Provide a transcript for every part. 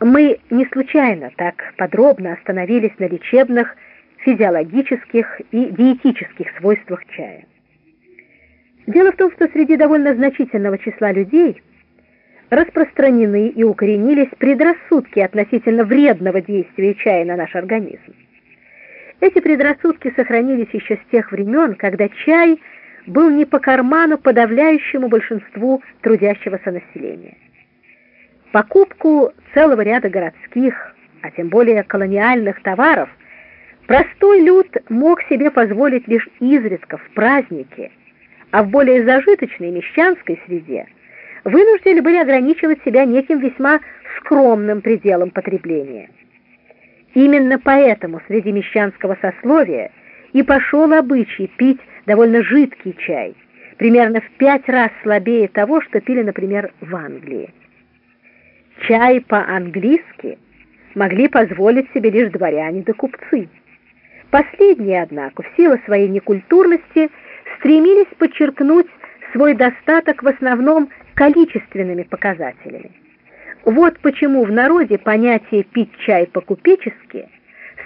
Мы не случайно так подробно остановились на лечебных, физиологических и диетических свойствах чая. Дело в том, что среди довольно значительного числа людей распространены и укоренились предрассудки относительно вредного действия чая на наш организм. Эти предрассудки сохранились еще с тех времен, когда чай был не по карману подавляющему большинству трудящегося населения. Покупку целого ряда городских, а тем более колониальных товаров, простой люд мог себе позволить лишь изредка в праздники, а в более зажиточной мещанской среде вынуждены были ограничивать себя неким весьма скромным пределом потребления. Именно поэтому среди мещанского сословия и пошел обычай пить довольно жидкий чай, примерно в пять раз слабее того, что пили, например, в Англии. Чай по-английски могли позволить себе лишь дворяне да купцы. Последние, однако, в силу своей некультурности стремились подчеркнуть свой достаток в основном количественными показателями. Вот почему в народе понятие «пить чай по-купечески»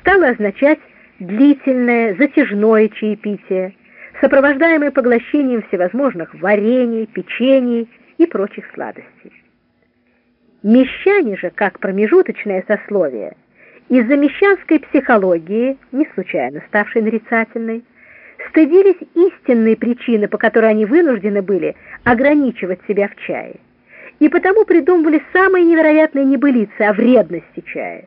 стало означать длительное, затяжное чаепитие, сопровождаемое поглощением всевозможных варений, печений и прочих сладостей. Мещане же, как промежуточное сословие, из-за мещанской психологии, не случайно ставшей нарицательной, стыдились истинные причины, по которой они вынуждены были ограничивать себя в чае, и потому придумывали самые невероятные небылицы о вредности чая.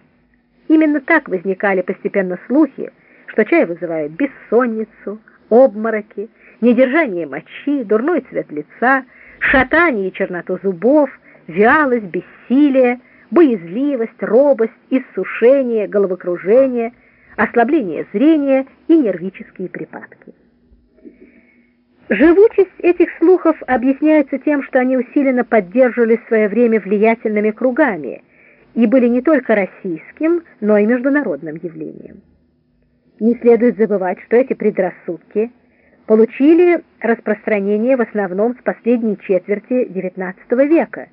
Именно так возникали постепенно слухи, что чай вызывает бессонницу, обмороки, недержание мочи, дурной цвет лица, шатание и черноту зубов, вялость, бессилие, боязливость, робость, иссушение, головокружение, ослабление зрения и нервические припадки. Живучесть этих слухов объясняется тем, что они усиленно поддерживались в свое время влиятельными кругами и были не только российским, но и международным явлением. Не следует забывать, что эти предрассудки получили распространение в основном с последней четверти XIX века,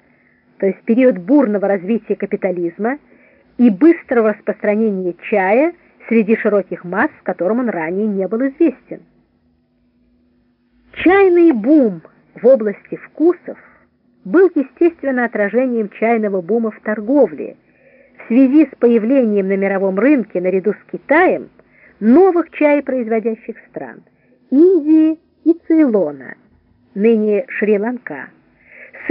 то есть период бурного развития капитализма и быстрого распространения чая среди широких масс, которым он ранее не был известен. Чайный бум в области вкусов был естественно отражением чайного бума в торговле в связи с появлением на мировом рынке наряду с Китаем новых чаепроизводящих стран – Индии и Цейлона, ныне Шри-Ланка,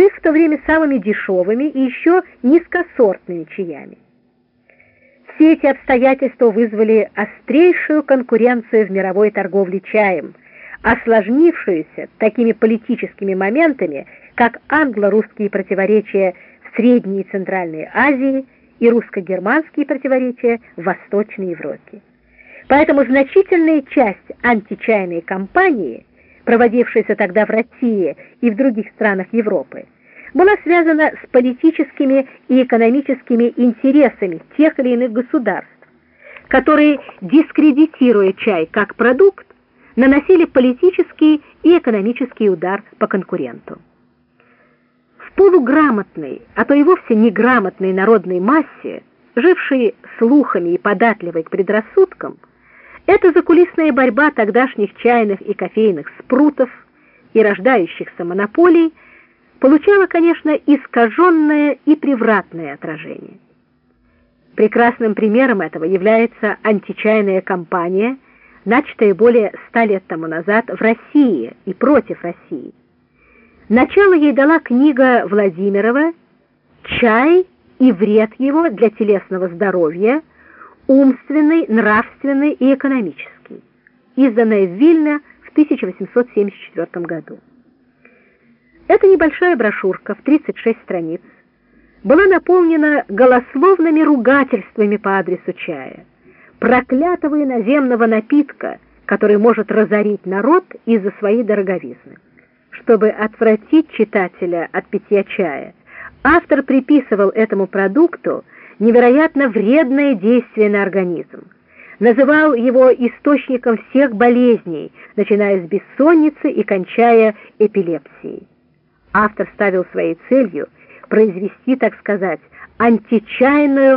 с в то время самыми дешевыми и еще низкосортными чаями. Все эти обстоятельства вызвали острейшую конкуренцию в мировой торговле чаем, осложнившуюся такими политическими моментами, как англо-русские противоречия в Средней и Центральной Азии и русско-германские противоречия в Восточной Европе. Поэтому значительная часть античайной кампании, проводившейся тогда в России и в других странах Европы, была связана с политическими и экономическими интересами тех или иных государств, которые, дискредитируя чай как продукт, наносили политический и экономический удар по конкуренту. В полуграмотной, а то и вовсе неграмотной народной массе, жившей слухами и податливой к предрассудкам, эта закулисная борьба тогдашних чайных и кофейных спрутов и рождающихся монополий получала, конечно, искаженное и превратное отражение. Прекрасным примером этого является античайная кампания, начатая более ста лет тому назад в России и против России. Начало ей дала книга Владимирова «Чай и вред его для телесного здоровья», умственный, нравственный и экономический, изданная в Вильно в 1874 году. Эта небольшая брошюрка в 36 страниц была наполнена голословными ругательствами по адресу чая, проклятого иноземного напитка, который может разорить народ из-за своей дороговизны. Чтобы отвратить читателя от питья чая, автор приписывал этому продукту невероятно вредное действие на организм. Называл его источником всех болезней, начиная с бессонницы и кончая эпилепсией. Автор ставил своей целью произвести, так сказать, античайную